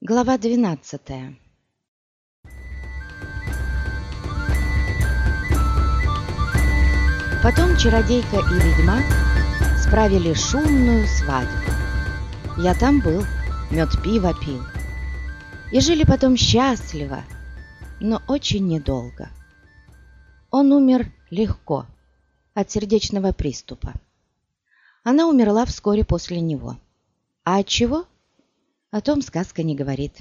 Глава 12 Потом чародейка и ведьмак справили шумную свадьбу. Я там был, мед пиво пил. И жили потом счастливо, но очень недолго. Он умер легко, от сердечного приступа. Она умерла вскоре после него. А от чего? О том сказка не говорит.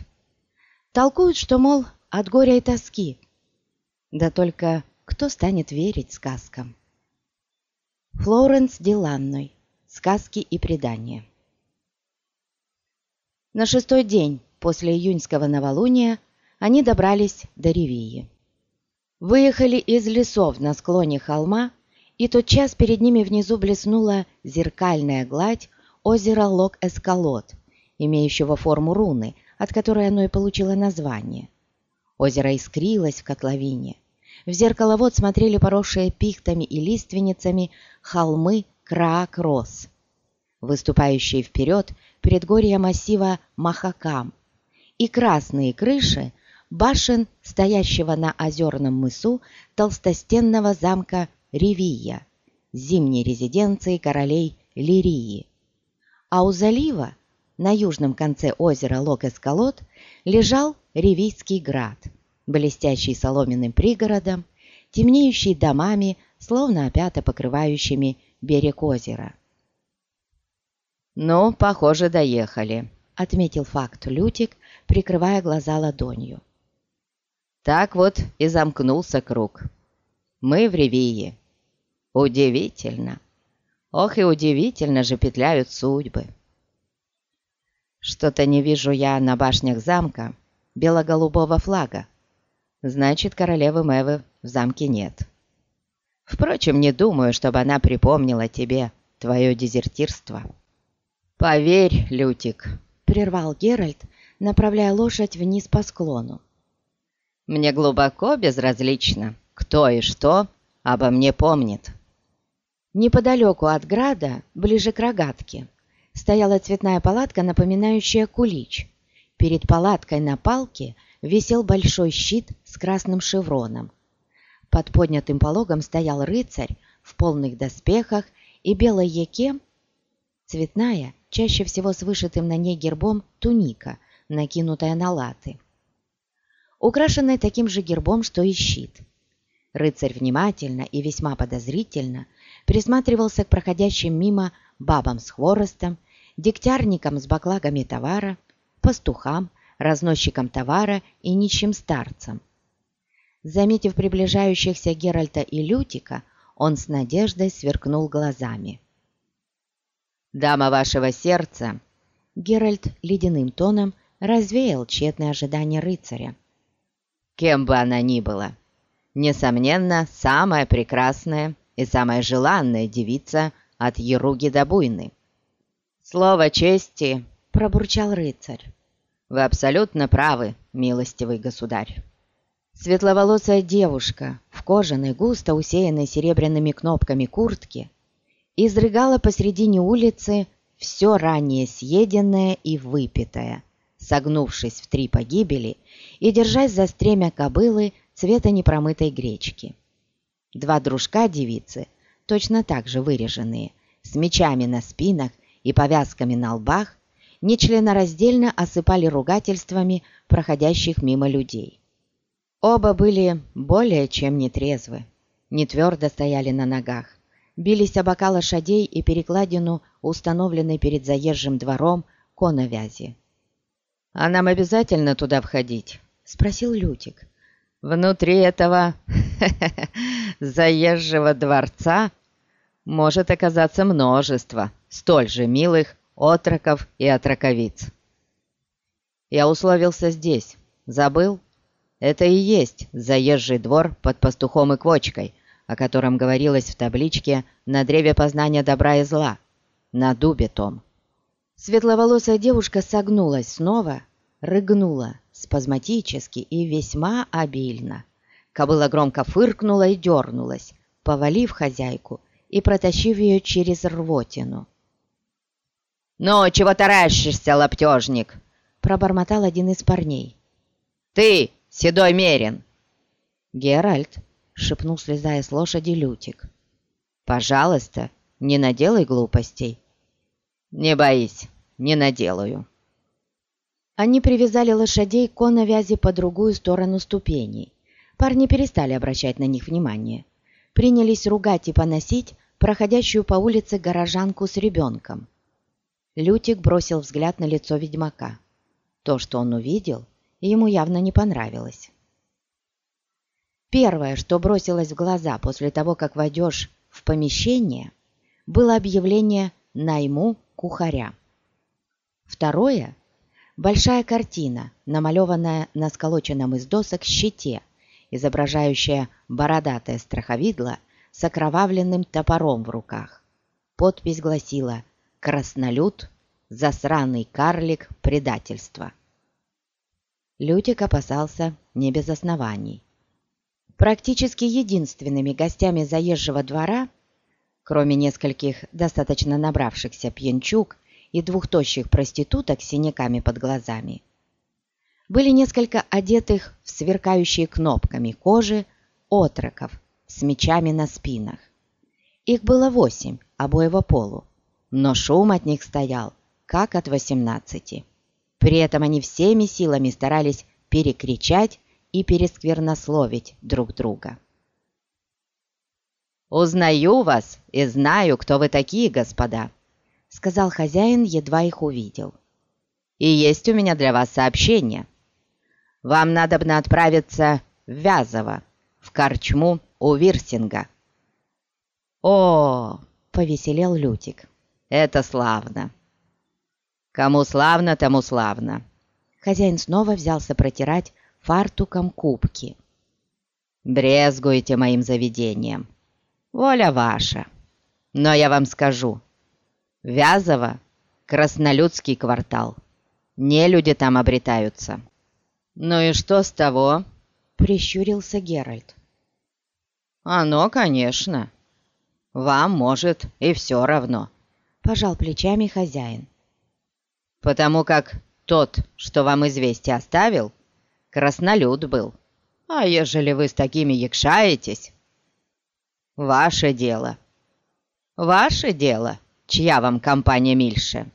Толкуют, что, мол, от горя и тоски. Да только кто станет верить сказкам? Флоренс Диланной. Сказки и предания. На шестой день после июньского новолуния они добрались до Ревии. Выехали из лесов на склоне холма, и тотчас перед ними внизу блеснула зеркальная гладь озера Лок-Эскалот, имеющего форму руны, от которой оно и получило название. Озеро искрилось в котловине. В зеркаловод смотрели поросшие пихтами и лиственницами холмы Краак-Рос, выступающие вперед предгорья массива Махакам, и красные крыши башен, стоящего на озерном мысу толстостенного замка Ревия, зимней резиденции королей Лирии. А у залива, на южном конце озера Лок-Эскалот, лежал Ревийский град, блестящий соломенным пригородом, темнеющий домами, словно опята покрывающими берег озера. «Ну, похоже, доехали», — отметил факт Лютик, прикрывая глаза ладонью. Так вот и замкнулся круг. Мы в Ревии. Удивительно. Ох и удивительно же петляют судьбы. Что-то не вижу я на башнях замка бело-голубого флага. Значит, королевы Мэвы в замке нет. Впрочем, не думаю, чтобы она припомнила тебе твое дезертирство. «Поверь, Лютик», — прервал Геральт, направляя лошадь вниз по склону. «Мне глубоко безразлично, кто и что обо мне помнит». Неподалеку от града, ближе к рогатке, стояла цветная палатка, напоминающая кулич. Перед палаткой на палке висел большой щит с красным шевроном. Под поднятым пологом стоял рыцарь в полных доспехах и белой яке, цветная, чаще всего с вышитым на ней гербом туника, накинутая на латы. Украшенная таким же гербом, что и щит. Рыцарь внимательно и весьма подозрительно присматривался к проходящим мимо бабам с хворостом, дегтярникам с баклагами товара, пастухам, разносчикам товара и нищим старцам. Заметив приближающихся Геральта и Лютика, он с надеждой сверкнул глазами. «Дама вашего сердца!» Геральт ледяным тоном развеял тщетное ожидание рыцаря. «Кем бы она ни была, несомненно, самая прекрасная и самая желанная девица от Еруги до Буйны. «Слово чести!» — пробурчал рыцарь. «Вы абсолютно правы, милостивый государь». Светловолосая девушка в кожаной, густо усеянной серебряными кнопками куртке изрыгала посредине улицы все ранее съеденное и выпитое, согнувшись в три погибели и держась за стремя кобылы цвета непромытой гречки. Два дружка девицы, точно так же выреженные, с мечами на спинах и повязками на лбах, нечленораздельно осыпали ругательствами проходящих мимо людей. Оба были более чем нетрезвы, не твердо стояли на ногах, бились о бока лошадей и перекладину, установленной перед заезжим двором коновязи. «А нам обязательно туда входить?» — спросил Лютик. «Внутри этого заезжего дворца может оказаться множество столь же милых отроков и отроковиц. Я условился здесь. Забыл?» Это и есть заезжий двор под пастухом и квочкой, о котором говорилось в табличке на древе познания добра и зла, на дубе том. Светловолосая девушка согнулась снова, рыгнула спазматически и весьма обильно. Кобыла громко фыркнула и дернулась, повалив хозяйку и протащив ее через рвотину. «Ну, чего таращишься, лаптежник?» пробормотал один из парней. «Ты, седой мерин!» «Геральт!» — шепнул, слезая с лошади Лютик. «Пожалуйста, не наделай глупостей». «Не боись, не наделаю». Они привязали лошадей к коновязи по другую сторону ступеней. Парни перестали обращать на них внимание. Принялись ругать и поносить проходящую по улице горожанку с ребенком. Лютик бросил взгляд на лицо ведьмака. То, что он увидел, ему явно не понравилось. Первое, что бросилось в глаза после того, как войдешь в помещение, было объявление «Найму кухаря». Второе – большая картина, намалеванная на сколоченном из досок щите, изображающая бородатое страховидло с окровавленным топором в руках. Подпись гласила «Краснолюд, засранный карлик, предательство». Лютик опасался не без оснований. Практически единственными гостями заезжего двора, кроме нескольких достаточно набравшихся пьянчук и двух тощих проституток с синяками под глазами, были несколько одетых в сверкающие кнопками кожи отроков с мечами на спинах. Их было восемь, обоего полу, но шум от них стоял, как от восемнадцати. При этом они всеми силами старались перекричать и пересквернословить друг друга. «Узнаю вас и знаю, кто вы такие, господа», — сказал хозяин, едва их увидел. «И есть у меня для вас сообщение. Вам надобно отправиться в Вязово, в корчму у Вирсинга». «О!» — повеселел Лютик. «Это славно!» «Кому славно, тому славно!» Хозяин снова взялся протирать фартуком кубки. «Брезгуете моим заведением. Воля ваша. Но я вам скажу. Вязово — краснолюдский квартал. Не люди там обретаются». «Ну и что с того?» — прищурился Геральт. «Оно, конечно. Вам, может, и все равно», — пожал плечами хозяин. «Потому как тот, что вам известие оставил, краснолюд был. А ежели вы с такими якшаетесь, ваше дело. Ваше дело, чья вам компания мильше.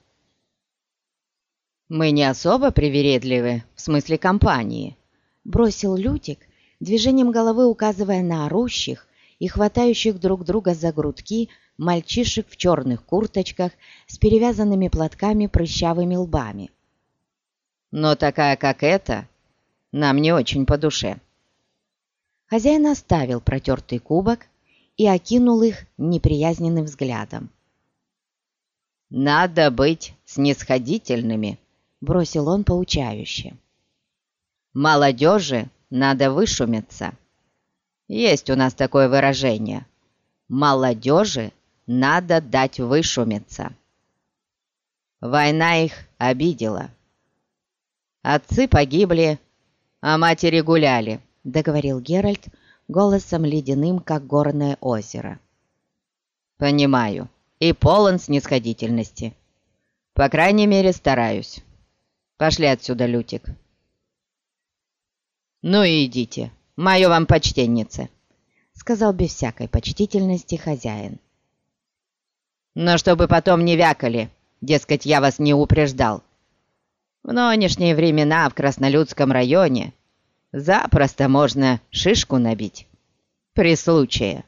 Мы не особо привередливы в смысле компании, бросил Лютик, движением головы указывая на орущих и хватающих друг друга за грудки мальчишек в черных курточках с перевязанными платками прыщавыми лбами. Но такая, как эта, нам не очень по душе». Хозяин оставил протертый кубок и окинул их неприязненным взглядом. «Надо быть снисходительными», — бросил он поучающе. «Молодежи надо вышумиться. Есть у нас такое выражение. Молодежи надо дать вышумиться. Война их обидела. Отцы погибли, а матери гуляли», — договорил Геральт голосом ледяным, как горное озеро. «Понимаю, и полон снисходительности. По крайней мере, стараюсь. Пошли отсюда, Лютик». «Ну и идите, мое вам почтеннице», — сказал без всякой почтительности хозяин. «Но чтобы потом не вякали, дескать, я вас не упреждал. В нынешние времена в Краснолюдском районе запросто можно шишку набить. При случае.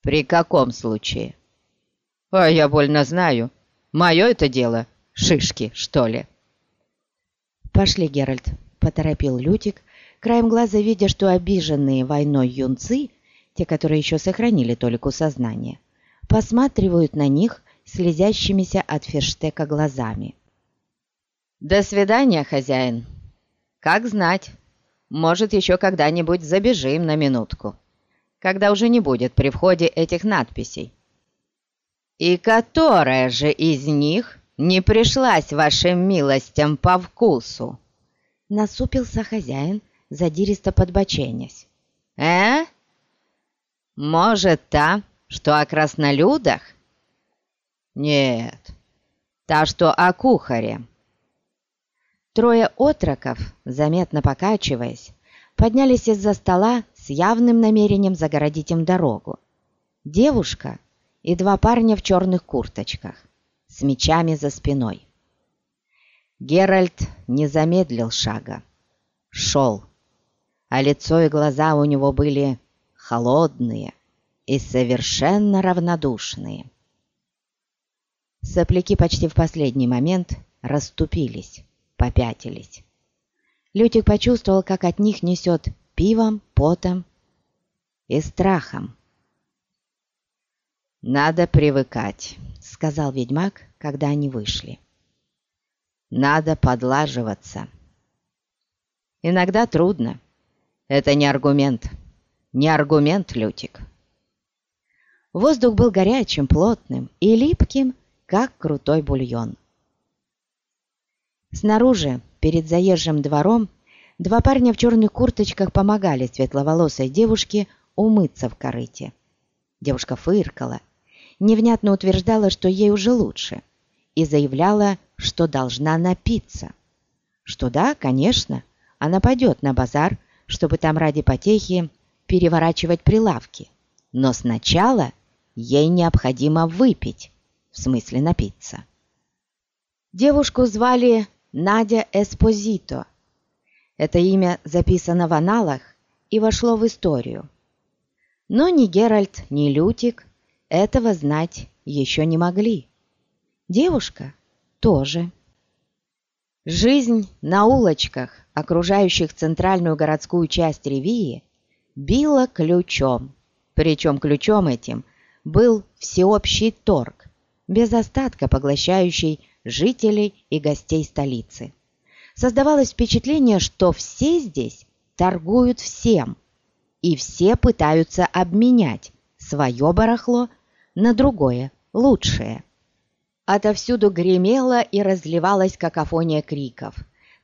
При каком случае? А я больно знаю. Мое это дело. Шишки, что ли? Пошли, Геральт, поторопил Лютик, краем глаза видя, что обиженные войной юнцы, те, которые еще сохранили толику сознания, посматривают на них слезящимися от ферштека глазами. «До свидания, хозяин. Как знать, может, еще когда-нибудь забежим на минутку, когда уже не будет при входе этих надписей. И которая же из них не пришлась вашим милостям по вкусу?» Насупился хозяин, задиристо подбоченясь. «Э? Может, та, что о краснолюдах?» «Нет, та, что о кухаре». Трое отроков, заметно покачиваясь, поднялись из-за стола с явным намерением загородить им дорогу. Девушка и два парня в черных курточках с мечами за спиной. Геральт не замедлил шага. Шел, а лицо и глаза у него были холодные и совершенно равнодушные. Сопляки почти в последний момент расступились, попятились. Лютик почувствовал, как от них несет пивом, потом и страхом. «Надо привыкать», — сказал ведьмак, когда они вышли. «Надо подлаживаться. Иногда трудно. Это не аргумент. Не аргумент, Лютик». Воздух был горячим, плотным и липким, как крутой бульон. Снаружи, перед заезжим двором, два парня в черных курточках помогали светловолосой девушке умыться в корыте. Девушка фыркала, невнятно утверждала, что ей уже лучше, и заявляла, что должна напиться. Что да, конечно, она пойдет на базар, чтобы там ради потехи переворачивать прилавки. Но сначала ей необходимо выпить, в смысле напиться. Девушку звали Надя Эспозито. Это имя записано в аналах и вошло в историю. Но ни Геральт, ни Лютик этого знать еще не могли. Девушка тоже. Жизнь на улочках, окружающих центральную городскую часть Ревии, била ключом. Причем ключом этим был всеобщий торг, без остатка поглощающий жителей и гостей столицы. Создавалось впечатление, что все здесь торгуют всем, и все пытаются обменять свое барахло на другое, лучшее. Отовсюду гремела и разливалась какофония криков.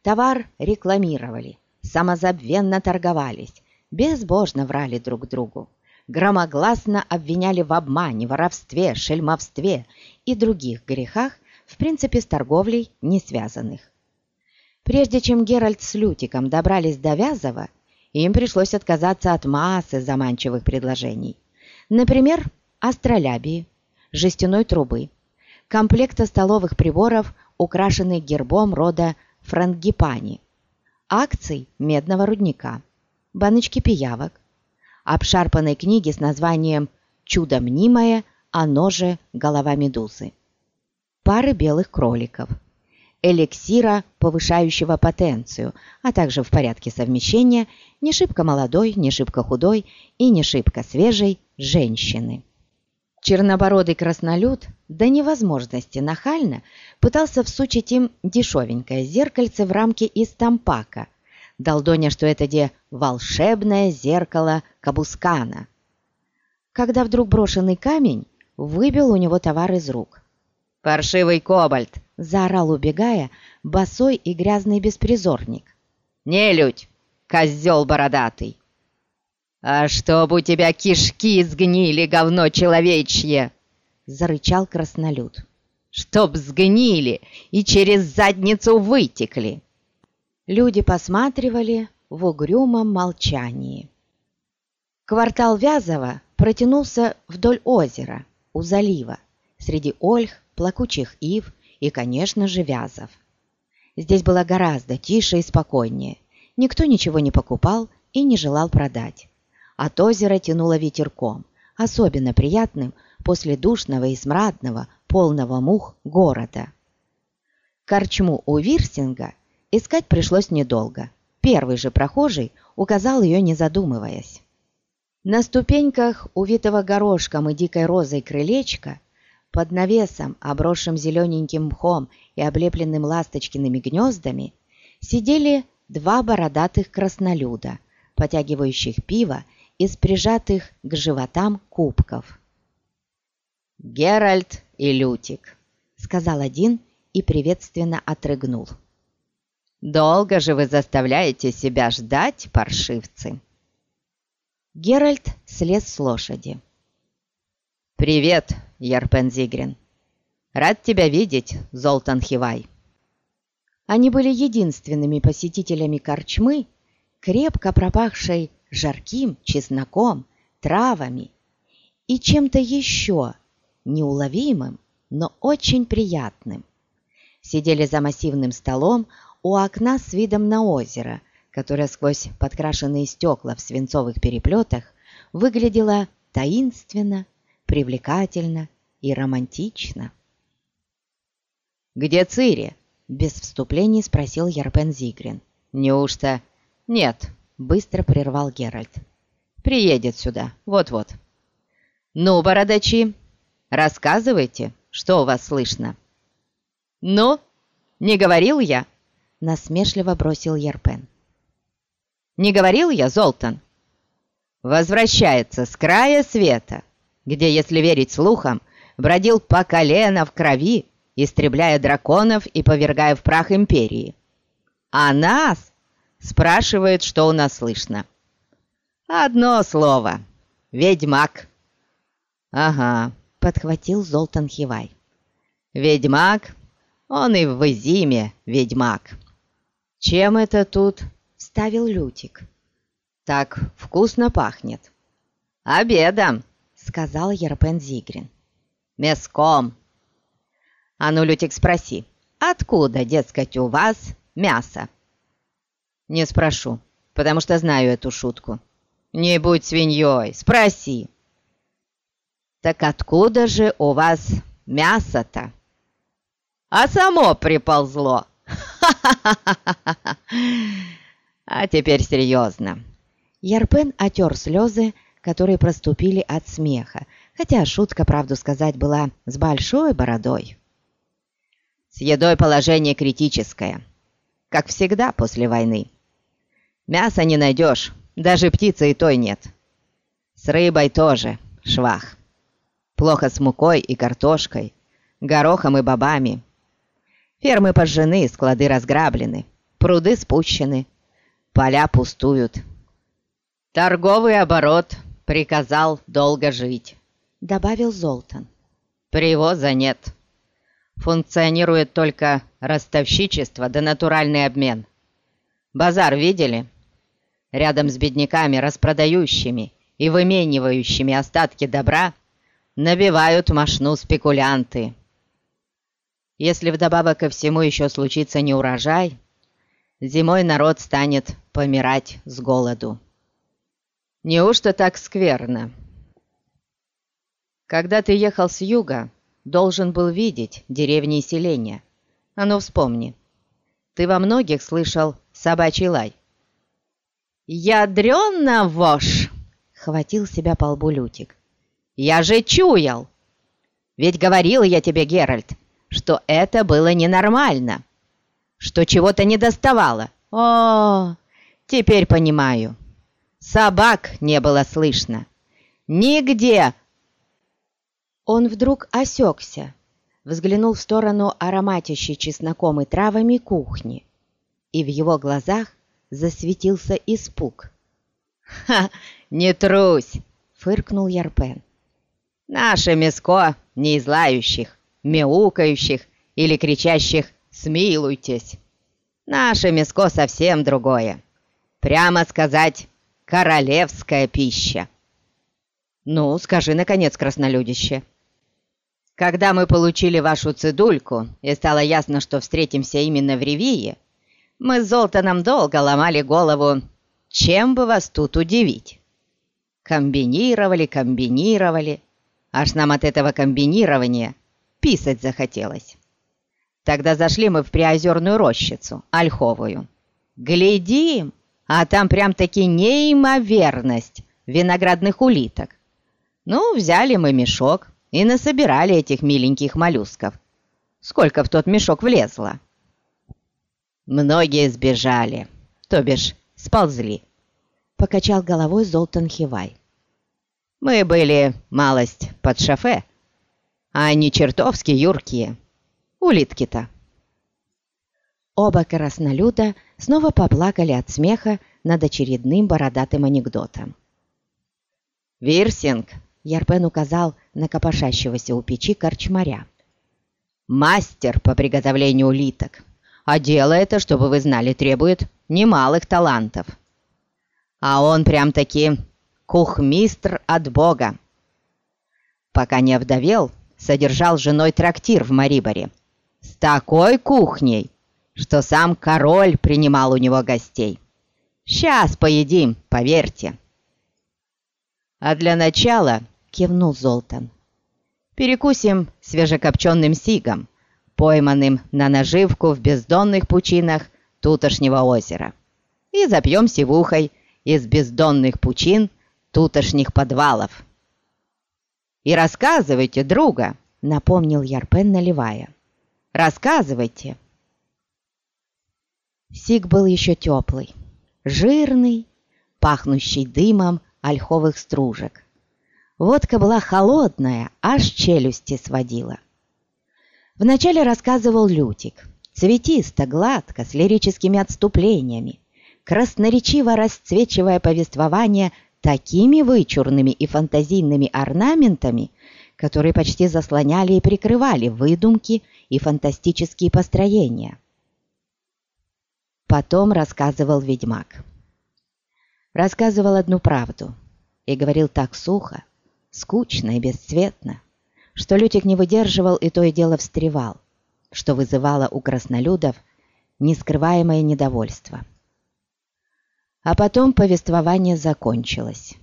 Товар рекламировали, самозабвенно торговались, безбожно врали друг другу, громогласно обвиняли в обмане, воровстве, шельмовстве и других грехах, в принципе, с торговлей не связанных. Прежде чем Геральт с Лютиком добрались до Вязова, им пришлось отказаться от массы заманчивых предложений. Например, астролябии, жестяной трубы, комплекта столовых приборов, украшенных гербом рода франгипани, акций медного рудника, баночки пиявок, обшарпанной книги с названием «Чудо мнимое, оно же голова медузы», пары белых кроликов, эликсира, повышающего потенцию, а также в порядке совмещения не шибко молодой, не шибко худой и не шибко свежей женщины. Чернобородый краснолюд до невозможности нахально пытался всучить им дешевенькое зеркальце в рамке из тампака, долдоня, что это где волшебное зеркало Кабускана. Когда вдруг брошенный камень выбил у него товар из рук. «Паршивый кобальт!» — заорал, убегая, босой и грязный беспризорник. «Нелюдь! Козел бородатый!» «А чтоб у тебя кишки сгнили, говно человечье!» — зарычал краснолюд. «Чтоб сгнили и через задницу вытекли!» Люди посматривали в угрюмом молчании. Квартал Вязова протянулся вдоль озера, у залива, среди ольх, плакучих ив и, конечно же, вязов. Здесь было гораздо тише и спокойнее. Никто ничего не покупал и не желал продать. От озера тянуло ветерком, особенно приятным после душного и смрадного, полного мух города. Корчму у Вирсинга искать пришлось недолго. Первый же прохожий указал ее, не задумываясь. На ступеньках, увитого горошком и дикой розой крылечка, под навесом, обросшим зелененьким мхом и облепленным ласточкиными гнездами, сидели два бородатых краснолюда, потягивающих пиво из прижатых к животам кубков. «Геральт и Лютик», — сказал один и приветственно отрыгнул. «Долго же вы заставляете себя ждать, паршивцы!» Геральт слез с лошади. «Привет, Ярпен Зигрин! Рад тебя видеть, Золтан Хивай!» Они были единственными посетителями корчмы, крепко пропахшей жарким чесноком, травами и чем-то еще неуловимым, но очень приятным. Сидели за массивным столом у окна с видом на озеро, которое сквозь подкрашенные стекла в свинцовых переплетах выглядело таинственно, привлекательно и романтично. «Где Цири?» — без вступлений спросил Ярпен Зигрин. «Неужто?» «Нет», — быстро прервал Геральт. «Приедет сюда, вот-вот». «Ну, бородачи, рассказывайте, что у вас слышно?» «Ну, не говорил я?» — насмешливо бросил Ярпен. «Не говорил я, Золтан?» «Возвращается с края света, где, если верить слухам, бродил по колено в крови, истребляя драконов и повергая в прах империи. А нас спрашивает, что у нас слышно. Одно слово — ведьмак». «Ага», — подхватил Золтан Хивай. «Ведьмак, он и в Изиме ведьмак». «Чем это тут?» — ставил Лютик. «Так вкусно пахнет». «Обедом», — сказал Ерпен Зигрин. «Мяском». «А ну, Лютик, спроси, откуда, дескать, у вас мясо?» «Не спрошу, потому что знаю эту шутку». «Не будь свиньей, спроси». «Так откуда же у вас мясо-то?» «А само приползло!» А теперь серьезно. Ярпен отер слезы, которые проступили от смеха, хотя шутка, правду сказать, была с большой бородой. С едой положение критическое, как всегда после войны. Мяса не найдешь, даже птицы и той нет. С рыбой тоже швах. Плохо с мукой и картошкой, горохом и бобами. Фермы пожжены, склады разграблены, пруды спущены, поля пустуют. Торговый оборот приказал долго жить, добавил Золтан. Привоза нет. Функционирует только ростовщичество да натуральный обмен. Базар видели? рядом с бедняками, распродающими и выменивающими остатки добра, набивают мошну спекулянты. Если вдобавок ко всему еще случится неурожай, зимой народ станет помирать с голоду. Неужто так скверно? Когда ты ехал с юга, должен был видеть деревни и селения. А ну вспомни, ты во многих слышал собачий лай. «Ядрёна вошь!» — хватил себя по лбу Лютик. «Я же чуял! Ведь говорил я тебе, Геральт, что это было ненормально, что чего-то не доставало. О, теперь понимаю. Собак не было слышно. Нигде!» Он вдруг осекся, взглянул в сторону ароматящей чесноком и травами кухни, и в его глазах засветился испуг. «Ха, не трусь!» — фыркнул Ярпен. «Наше мяско не из лающих, мяукающих или кричащих «смилуйтесь». Наше мяско совсем другое. Прямо сказать, королевская пища. Ну, скажи, наконец, краснолюдище. Когда мы получили вашу цедульку, и стало ясно, что встретимся именно в Ревии, мы с Золтаном долго ломали голову, чем бы вас тут удивить. Комбинировали, комбинировали, аж нам от этого комбинирования писать захотелось. Тогда зашли мы в приозерную рощицу, ольховую. Глядим, а там прям-таки неимоверность виноградных улиток. Ну, взяли мы мешок и насобирали этих миленьких моллюсков. Сколько в тот мешок влезло? Многие сбежали, то бишь сползли. Покачал головой Золтан Хивай. Мы были малость под шофе, а они чертовски юркие. Улитки-то. Оба краснолюда снова поплакали от смеха над очередным бородатым анекдотом. «Вирсинг!» — Ярпен указал на копошащегося у печи корчмаря. «Мастер по приготовлению улиток. а дело это, чтобы вы знали, требует немалых талантов. А он прям-таки кухмистр от Бога. Пока не овдовел, содержал женой трактир в Мариборе. С такой кухней, что сам король принимал у него гостей. Сейчас поедим, поверьте. А для начала, кивнул Золтан, перекусим свежекопченым сигом, пойманным на наживку в бездонных пучинах тутошнего озера, и запьем сивухой из бездонных пучин тутошних подвалов. «И рассказывайте, друга!» — напомнил Ярпен, наливая. «Рассказывайте!» Сиг был еще теплый, жирный, пахнущий дымом ольховых стружек. Водка была холодная, аж челюсти сводила. Вначале рассказывал Лютик, цветисто, гладко, с лирическими отступлениями, красноречиво расцвечивая повествование такими вычурными и фантазийными орнаментами, которые почти заслоняли и прикрывали выдумки и фантастические построения. Потом рассказывал ведьмак. Рассказывал одну правду и говорил так сухо, скучно и бесцветно, что Лютик не выдерживал и то и дело встревал, что вызывало у краснолюдов нескрываемое недовольство. А потом повествование закончилось,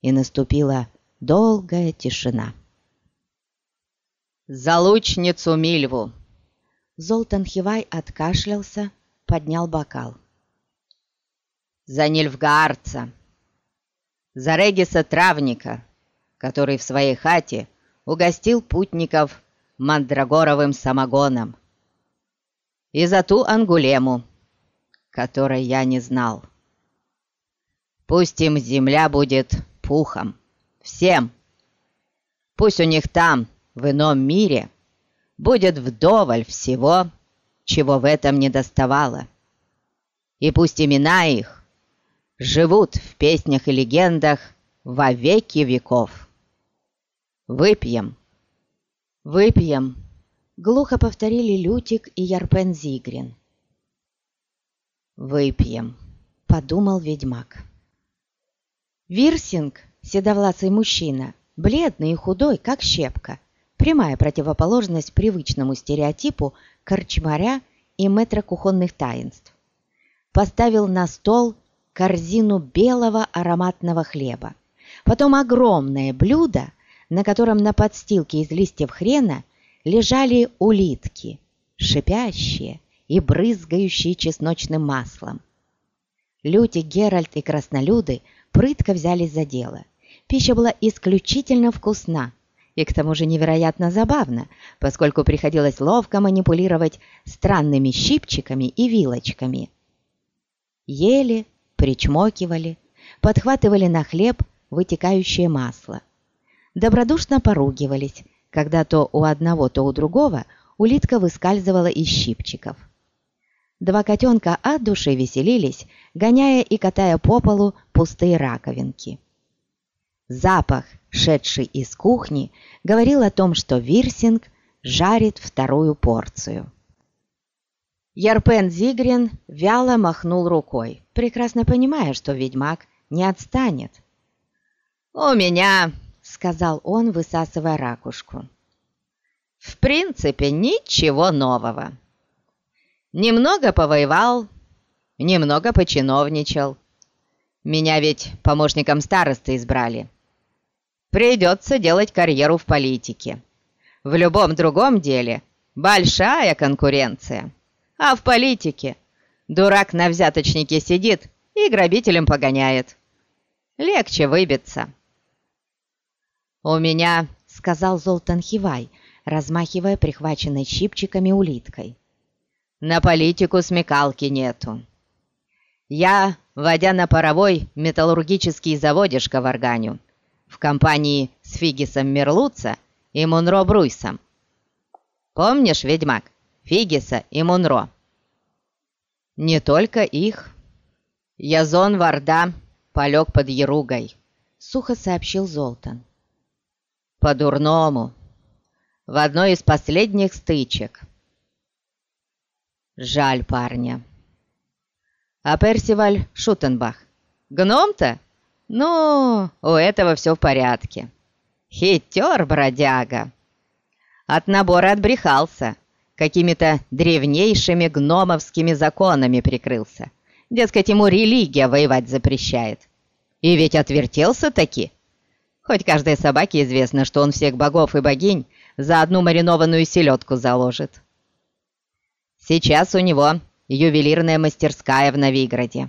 и наступила долгая тишина. «За лучницу Мильву!» Золтан Хивай откашлялся, поднял бокал. «За Нильфгаарца! За Региса Травника, который в своей хате угостил путников мандрагоровым самогоном! И за ту Ангулему, которой я не знал!» Пусть им земля будет пухом. Всем. Пусть у них там, в ином мире, будет вдоволь всего, чего в этом не доставало. И пусть имена их живут в песнях и легендах во веки веков. Выпьем. Выпьем. Глухо повторили Лютик и Ярпен Зигрин. «Выпьем», — подумал ведьмак. Вирсинг, седовласый мужчина, бледный и худой, как щепка, прямая противоположность привычному стереотипу корчмаря и метра кухонных таинств, поставил на стол корзину белого ароматного хлеба, потом огромное блюдо, на котором на подстилке из листьев хрена лежали улитки, шипящие и брызгающие чесночным маслом. Люти, Геральт и краснолюды – прытко взялись за дело. Пища была исключительно вкусна и к тому же невероятно забавна, поскольку приходилось ловко манипулировать странными щипчиками и вилочками. Ели, причмокивали, подхватывали на хлеб вытекающее масло. Добродушно поругивались, когда то у одного, то у другого улитка выскальзывала из щипчиков. Два котенка от души веселились, гоняя и катая по полу пустые раковинки. Запах, шедший из кухни, говорил о том, что Вирсинг жарит вторую порцию. Ярпен Зигрин вяло махнул рукой, прекрасно понимая, что ведьмак не отстанет. «У меня», — сказал он, высасывая ракушку, — «в принципе ничего нового. Немного повоевал, немного починовничал. Меня ведь помощником старосты избрали. Придется делать карьеру в политике. В любом другом деле большая конкуренция. А в политике дурак на взяточнике сидит и грабителем погоняет. Легче выбиться. «У меня», — сказал Золтан Хивай, размахивая прихваченной щипчиками улиткой, на политику смекалки нету. Я, водя на паровой металлургический заводишко в Органю, в компании с Фигисом Мерлуца и Мунро Бруйсом. Помнишь, ведьмак, Фигиса и Мунро? Не только их. Язон Варда полег под Еругой, сухо сообщил Золтан. По-дурному. В одной из последних стычек. Жаль парня. А Персиваль Шутенбах? Гном-то? Ну, у этого все в порядке. Хитер, бродяга. От набора отбрехался, какими-то древнейшими гномовскими законами прикрылся. Дескать, ему религия воевать запрещает. И ведь отвертелся таки. Хоть каждой собаке известно, что он всех богов и богинь за одну маринованную селедку заложит. Сейчас у него ювелирная мастерская в Новиграде.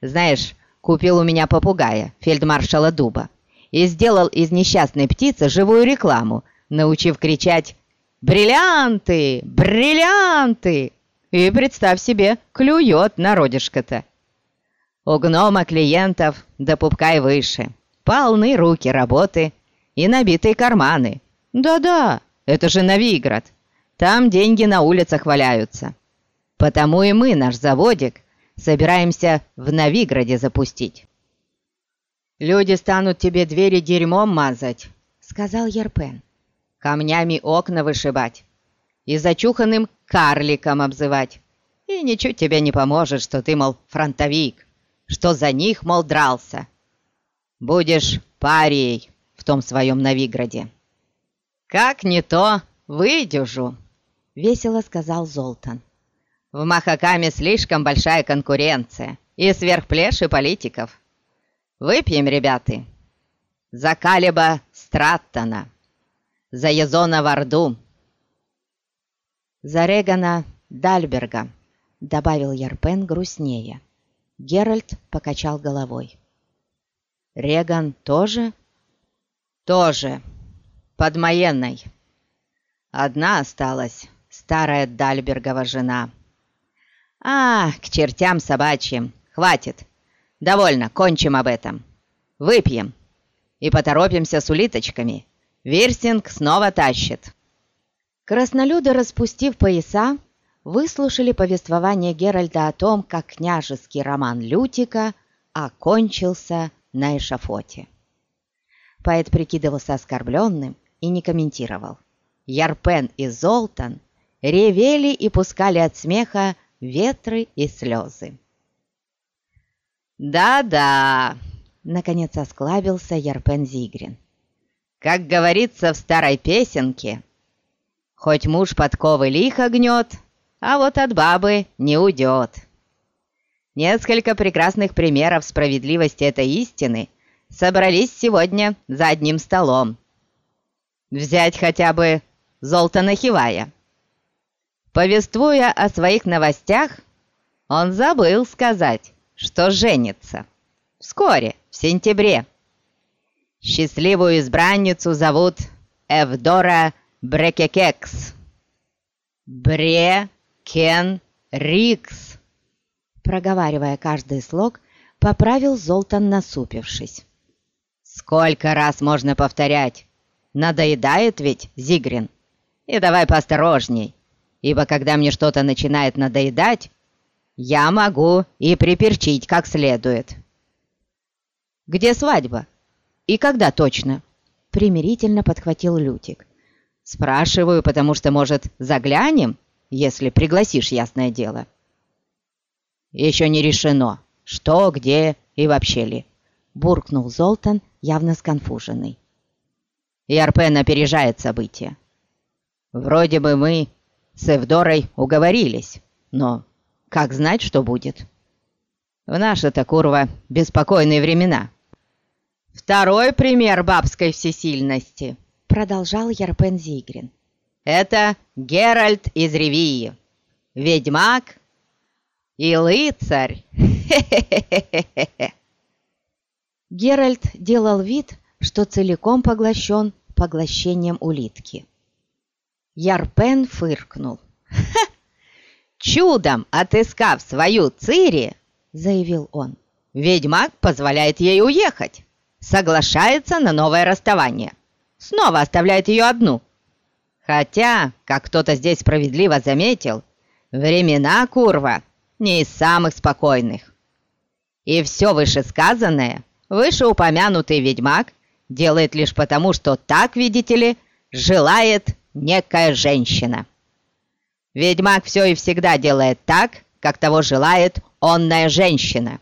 Знаешь, купил у меня попугая, фельдмаршала Дуба, и сделал из несчастной птицы живую рекламу, научив кричать «Бриллианты! Бриллианты!» И, представь себе, клюет народишко-то. У гнома клиентов до пупка и выше. Полны руки работы и набитые карманы. Да-да, это же Новиград. Там деньги на улицах валяются. Потому и мы, наш заводик, собираемся в Новиграде запустить. «Люди станут тебе двери дерьмом мазать», — сказал Ерпен. «Камнями окна вышибать и зачуханным карликом обзывать. И ничуть тебе не поможет, что ты, мол, фронтовик, что за них, мол, дрался. Будешь парией в том своем Новиграде». «Как не то, выдюжу», — весело сказал Золтан. В Махакаме слишком большая конкуренция и сверхплеши политиков. Выпьем, ребята, за Калиба Страттона, за Язона Варду, за Регана Дальберга, добавил Ярпен грустнее. Геральт покачал головой. Реган тоже? Тоже. Под Маенной. Одна осталась, старая Дальбергова жена. «А, к чертям собачьим! Хватит! Довольно, кончим об этом! Выпьем! И поторопимся с улиточками! Вирсинг снова тащит!» Краснолюды, распустив пояса, выслушали повествование Геральда о том, как княжеский роман Лютика окончился на эшафоте. Поэт прикидывался оскорбленным и не комментировал. Ярпен и Золтан ревели и пускали от смеха ветры и слезы. «Да-да», — наконец осклабился Ярпен Зигрин. «Как говорится в старой песенке, хоть муж подковы лихо гнет, а вот от бабы не уйдет». Несколько прекрасных примеров справедливости этой истины собрались сегодня за одним столом. Взять хотя бы Золтана Хивая. Повествуя о своих новостях, он забыл сказать, что женится. Вскоре, в сентябре. Счастливую избранницу зовут Эвдора Брекекекс. Бре-кен-рикс. Проговаривая каждый слог, поправил Золтан, насупившись. «Сколько раз можно повторять? Надоедает ведь, Зигрин? И давай поосторожней ибо когда мне что-то начинает надоедать, я могу и приперчить как следует. «Где свадьба? И когда точно?» Примирительно подхватил Лютик. «Спрашиваю, потому что, может, заглянем, если пригласишь, ясное дело?» «Еще не решено, что, где и вообще ли», — буркнул Золтан, явно сконфуженный. Ярпен опережает события. Вроде бы мы с Эвдорой уговорились, но как знать, что будет? В наши-то, курва, беспокойные времена. Второй пример бабской всесильности, продолжал Ярпен Зигрин. Это Геральт из Ревии, ведьмак и лыцарь. Геральт делал вид, что целиком поглощен поглощением улитки. Ярпен фыркнул. «Ха! Чудом отыскав свою Цири, — заявил он, — ведьмак позволяет ей уехать, соглашается на новое расставание, снова оставляет ее одну. Хотя, как кто-то здесь справедливо заметил, времена Курва не из самых спокойных. И все вышесказанное вышеупомянутый ведьмак делает лишь потому, что так, видите ли, желает некая женщина. Ведьмак все и всегда делает так, как того желает онная женщина,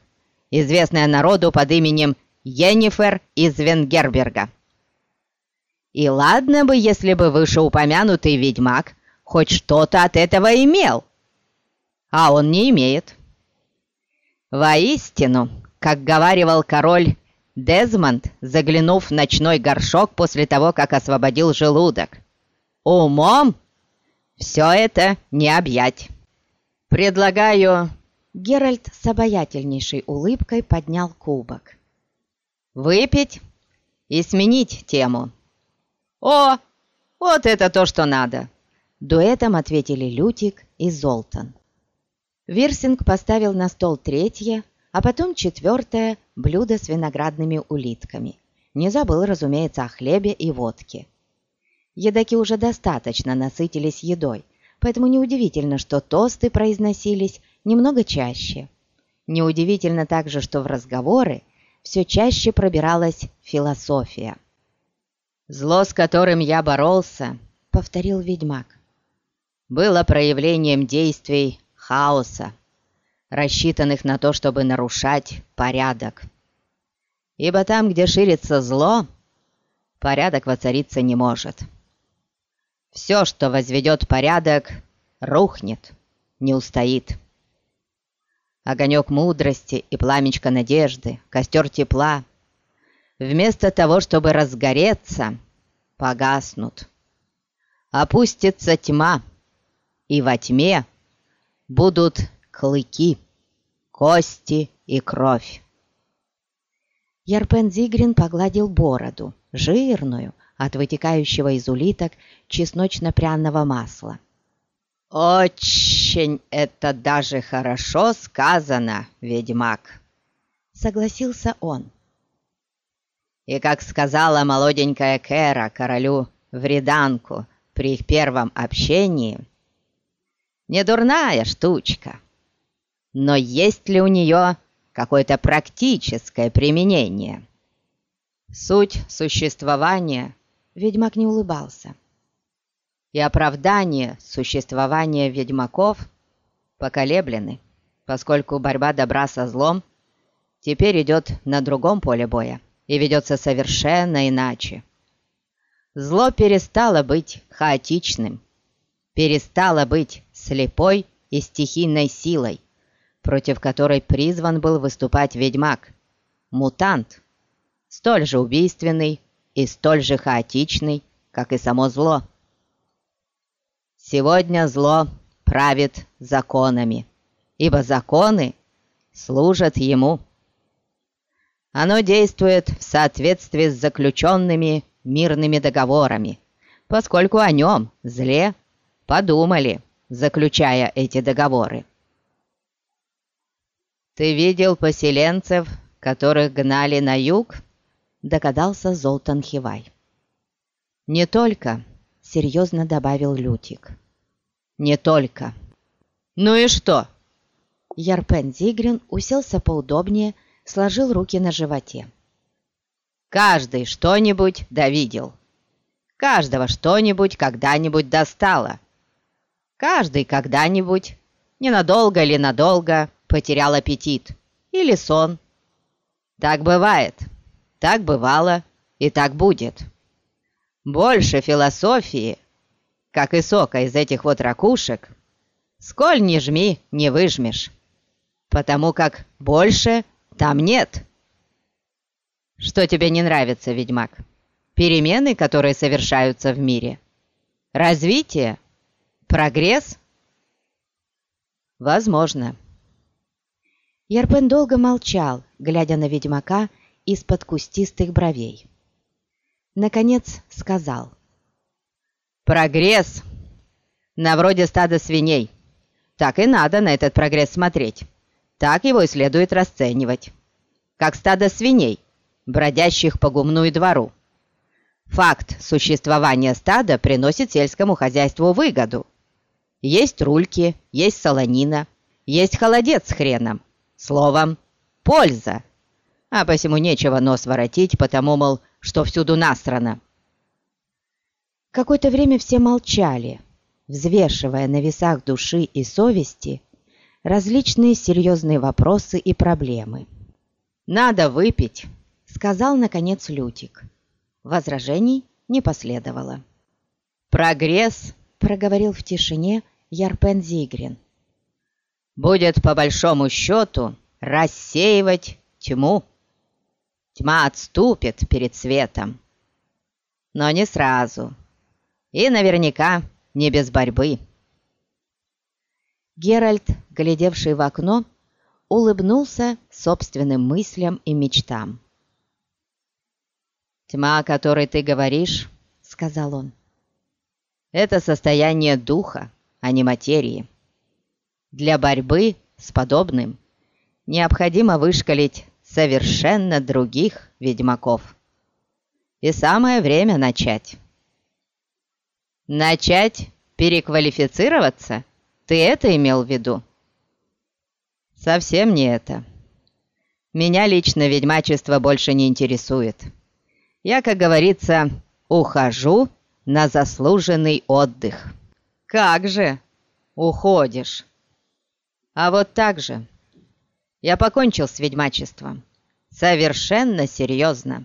известная народу под именем Йеннифер из Венгерберга. И ладно бы, если бы вышеупомянутый ведьмак хоть что-то от этого имел, а он не имеет. Воистину, как говаривал король Дезмонд, заглянув в ночной горшок после того, как освободил желудок, умом все это не объять. Предлагаю...» Геральт с обаятельнейшей улыбкой поднял кубок. «Выпить и сменить тему». «О, вот это то, что надо!» Дуэтом ответили Лютик и Золтан. Вирсинг поставил на стол третье, а потом четвертое блюдо с виноградными улитками. Не забыл, разумеется, о хлебе и водке. Едаки уже достаточно насытились едой, поэтому неудивительно, что тосты произносились немного чаще. Неудивительно также, что в разговоры все чаще пробиралась философия. «Зло, с которым я боролся», — повторил ведьмак, — «было проявлением действий хаоса, рассчитанных на то, чтобы нарушать порядок. Ибо там, где ширится зло, порядок воцариться не может. Все, что возведет порядок, рухнет, не устоит. Огонек мудрости и пламечко надежды, костер тепла — вместо того, чтобы разгореться, погаснут. Опустится тьма, и во тьме будут клыки, кости и кровь. Ярпен Зигрин погладил бороду, жирную, от вытекающего из улиток чесночно-пряного масла. «Очень это даже хорошо сказано, ведьмак!» Согласился он. И, как сказала молоденькая Кэра королю Вриданку при их первом общении, не дурная штучка. Но есть ли у нее какое-то практическое применение? Суть существования ведьмак не улыбался. И оправдание существования ведьмаков поколеблены, поскольку борьба добра со злом теперь идет на другом поле боя и ведется совершенно иначе. Зло перестало быть хаотичным, перестало быть слепой и стихийной силой, против которой призван был выступать ведьмак, мутант, столь же убийственный и столь же хаотичный, как и само зло. Сегодня зло правит законами, ибо законы служат ему. Оно действует в соответствии с заключенными мирными договорами, поскольку о нем, зле, подумали, заключая эти договоры. «Ты видел поселенцев, которых гнали на юг?» — догадался Золтан Хивай. «Не только», — серьезно добавил Лютик. «Не только». «Ну и что?» Ярпен Зигрин уселся поудобнее, — сложил руки на животе. «Каждый что-нибудь довидел. Каждого что-нибудь когда-нибудь достало. Каждый когда-нибудь, ненадолго или надолго, потерял аппетит или сон. Так бывает, так бывало и так будет. Больше философии, как и сока из этих вот ракушек, сколь не жми, не выжмешь, потому как больше – там нет. Что тебе не нравится, ведьмак? Перемены, которые совершаются в мире? Развитие? Прогресс? Возможно. Ярпен долго молчал, глядя на ведьмака из-под кустистых бровей. Наконец сказал. «Прогресс! На вроде стада свиней. Так и надо на этот прогресс смотреть так его и следует расценивать. Как стадо свиней, бродящих по гумну и двору. Факт существования стада приносит сельскому хозяйству выгоду. Есть рульки, есть солонина, есть холодец с хреном. Словом, польза. А посему нечего нос воротить, потому, мол, что всюду насрано. Какое-то время все молчали. взвешивая на весах души и совести различные серьезные вопросы и проблемы. «Надо выпить», — сказал, наконец, Лютик. Возражений не последовало. «Прогресс», — проговорил в тишине Ярпен Зигрин. «Будет, по большому счету, рассеивать тьму. Тьма отступит перед светом, но не сразу, и наверняка не без борьбы». Геральт, глядевший в окно, улыбнулся собственным мыслям и мечтам. «Тьма, о которой ты говоришь, — сказал он, — это состояние духа, а не материи. Для борьбы с подобным необходимо вышкалить совершенно других ведьмаков. И самое время начать. Начать переквалифицироваться? Ты это имел в виду? Совсем не это. Меня лично ведьмачество больше не интересует. Я, как говорится, ухожу на заслуженный отдых. Как же уходишь? А вот так же. Я покончил с ведьмачеством. Совершенно серьезно.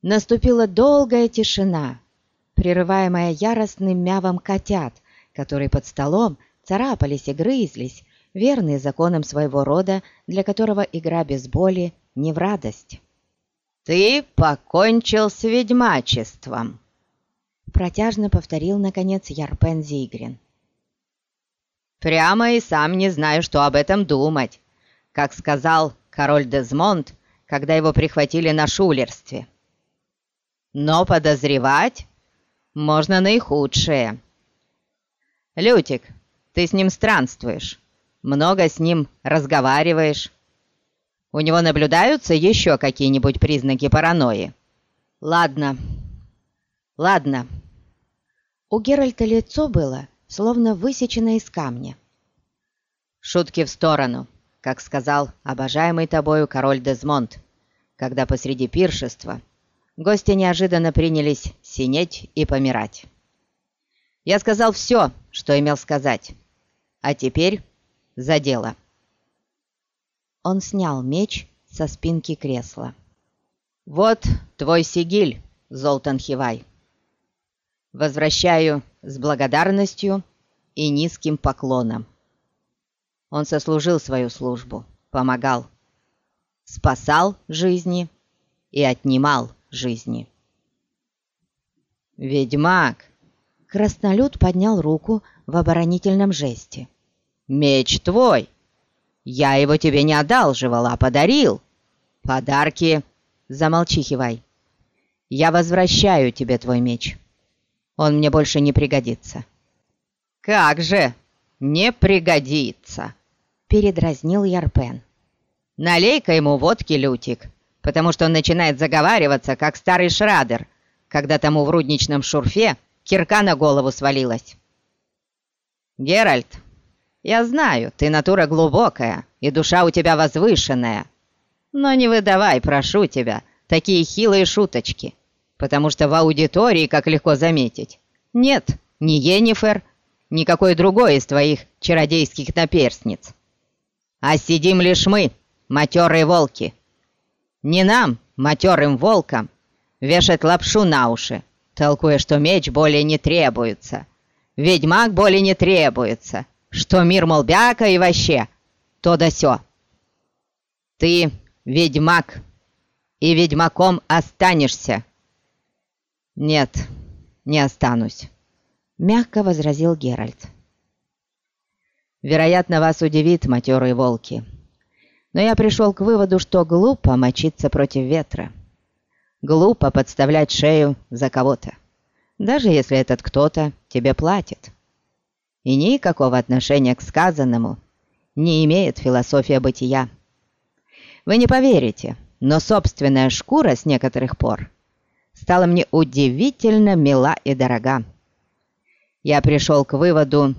Наступила долгая тишина, прерываемая яростным мявом котят, которые под столом царапались и грызлись, верные законам своего рода, для которого игра без боли не в радость. «Ты покончил с ведьмачеством!» Протяжно повторил, наконец, Ярпен Зигрин. «Прямо и сам не знаю, что об этом думать, как сказал король Дезмонд, когда его прихватили на шулерстве. Но подозревать можно наихудшее. Лютик, ты с ним странствуешь, много с ним разговариваешь. У него наблюдаются еще какие-нибудь признаки паранойи? Ладно, ладно. У Геральта лицо было, словно высечено из камня. Шутки в сторону, как сказал обожаемый тобою король Дезмонд, когда посреди пиршества гости неожиданно принялись синеть и помирать. Я сказал все, что имел сказать. А теперь за дело!» Он снял меч со спинки кресла. «Вот твой сигиль, Золтан Хивай. Возвращаю с благодарностью и низким поклоном. Он сослужил свою службу, помогал, спасал жизни и отнимал жизни. «Ведьмак!» Краснолюд поднял руку в оборонительном жесте. Меч твой. Я его тебе не одалживал, а подарил. Подарки... Замолчи, Хивай. Я возвращаю тебе твой меч. Он мне больше не пригодится. Как же не пригодится? Передразнил Ярпен. Налей-ка ему водки, Лютик, потому что он начинает заговариваться, как старый шрадер, когда тому в рудничном шурфе кирка на голову свалилась. Геральт, я знаю, ты натура глубокая, и душа у тебя возвышенная. Но не выдавай, прошу тебя, такие хилые шуточки, потому что в аудитории, как легко заметить, нет ни Енифер, ни какой другой из твоих чародейских наперстниц. А сидим лишь мы, матерые волки. Не нам, матерым волкам, вешать лапшу на уши, толкуя, что меч более не требуется, ведьмак более не требуется, что мир, мол, бяка и вообще, то да сё. Ты ведьмак, и ведьмаком останешься. Нет, не останусь, мягко возразил Геральт. Вероятно, вас удивит, матерые волки. Но я пришел к выводу, что глупо мочиться против ветра. Глупо подставлять шею за кого-то, даже если этот кто-то тебе платит и никакого отношения к сказанному не имеет философия бытия. Вы не поверите, но собственная шкура с некоторых пор стала мне удивительно мила и дорога. Я пришел к выводу,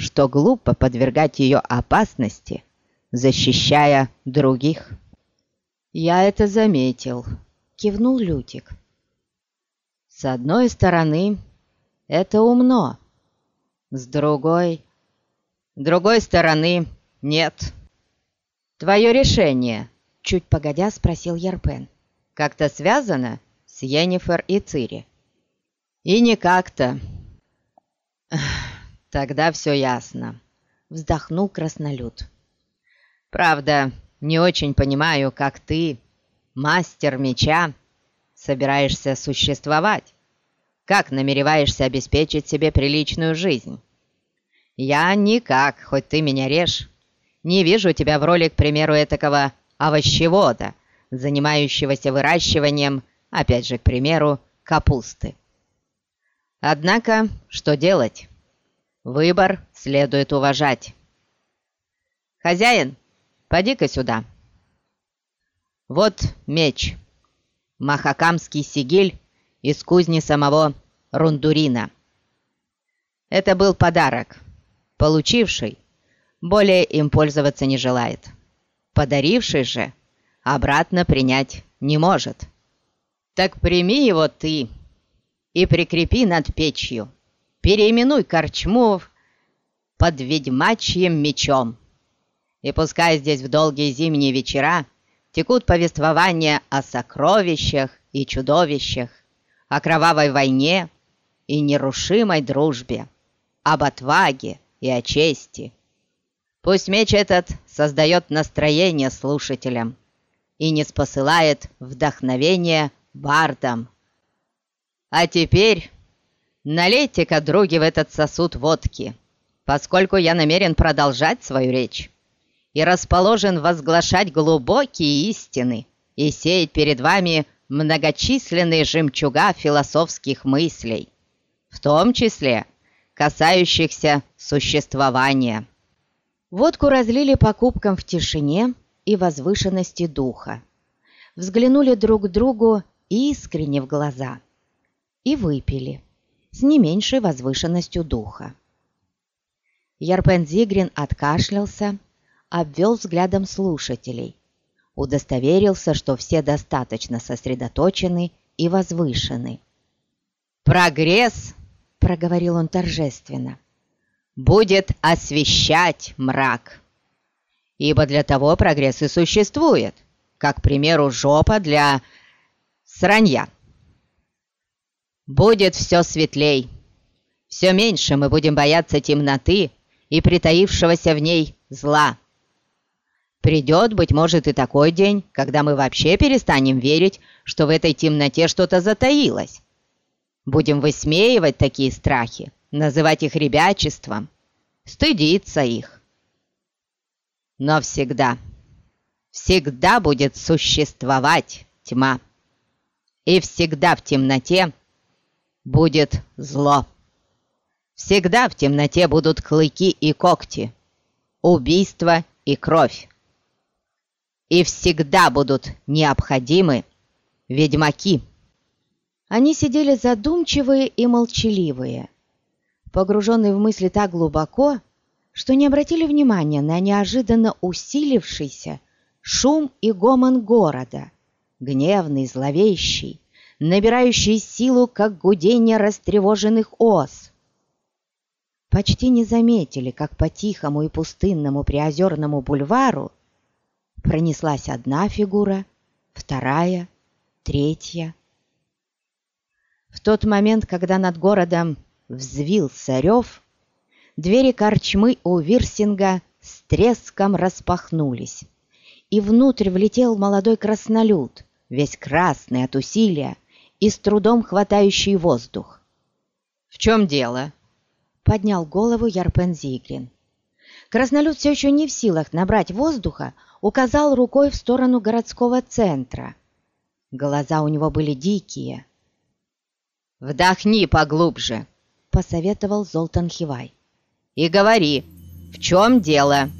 что глупо подвергать ее опасности, защищая других. «Я это заметил», — кивнул Лютик. «С одной стороны, это умно, С другой... Другой стороны нет. Твое решение, чуть погодя спросил Ярпен, как-то связано с Йеннифер и Цири? И не как-то. Тогда все ясно, вздохнул краснолюд. Правда, не очень понимаю, как ты, мастер меча, собираешься существовать. Как намереваешься обеспечить себе приличную жизнь? Я никак, хоть ты меня режь, не вижу тебя в роли, к примеру, этакого овощевода, занимающегося выращиванием, опять же, к примеру, капусты. Однако, что делать? Выбор следует уважать. «Хозяин, поди-ка сюда!» «Вот меч, махакамский сигиль из кузни самого Рундурина. Это был подарок. Получивший более им пользоваться не желает. Подаривший же обратно принять не может. Так прими его ты и прикрепи над печью. Переименуй корчмов под ведьмачьим мечом. И пускай здесь в долгие зимние вечера текут повествования о сокровищах и чудовищах, о кровавой войне и нерушимой дружбе, об отваге и о чести. Пусть меч этот создает настроение слушателям и не спосылает вдохновение бардам. А теперь налейте-ка, други, в этот сосуд водки, поскольку я намерен продолжать свою речь и расположен возглашать глубокие истины и сеять перед вами многочисленные жемчуга философских мыслей, в том числе касающихся существования. Водку разлили по кубкам в тишине и возвышенности духа. Взглянули друг другу искренне в глаза и выпили с не меньшей возвышенностью духа. Ярпен Зигрин откашлялся, обвел взглядом слушателей удостоверился, что все достаточно сосредоточены и возвышены. «Прогресс!» — проговорил он торжественно. «Будет освещать мрак. Ибо для того прогресс и существует, как, к примеру, жопа для сранья. Будет все светлей. Все меньше мы будем бояться темноты и притаившегося в ней зла. Придет, быть может, и такой день, когда мы вообще перестанем верить, что в этой темноте что-то затаилось. Будем высмеивать такие страхи, называть их ребячеством, стыдиться их. Но всегда, всегда будет существовать тьма. И всегда в темноте будет зло. Всегда в темноте будут клыки и когти, убийство и кровь и всегда будут необходимы ведьмаки». Они сидели задумчивые и молчаливые, погруженные в мысли так глубоко, что не обратили внимания на неожиданно усилившийся шум и гомон города, гневный, зловещий, набирающий силу, как гудение растревоженных ос. Почти не заметили, как по тихому и пустынному приозерному бульвару Пронеслась одна фигура, вторая, третья. В тот момент, когда над городом взвился рев, двери корчмы у Вирсинга с треском распахнулись, и внутрь влетел молодой краснолюд, весь красный от усилия и с трудом хватающий воздух. «В чем дело?» — поднял голову Ярпен Зигрин. Краснолюд все еще не в силах набрать воздуха, указал рукой в сторону городского центра. Глаза у него были дикие. «Вдохни поглубже», — посоветовал Золтан Хивай. «И говори, в чем дело?»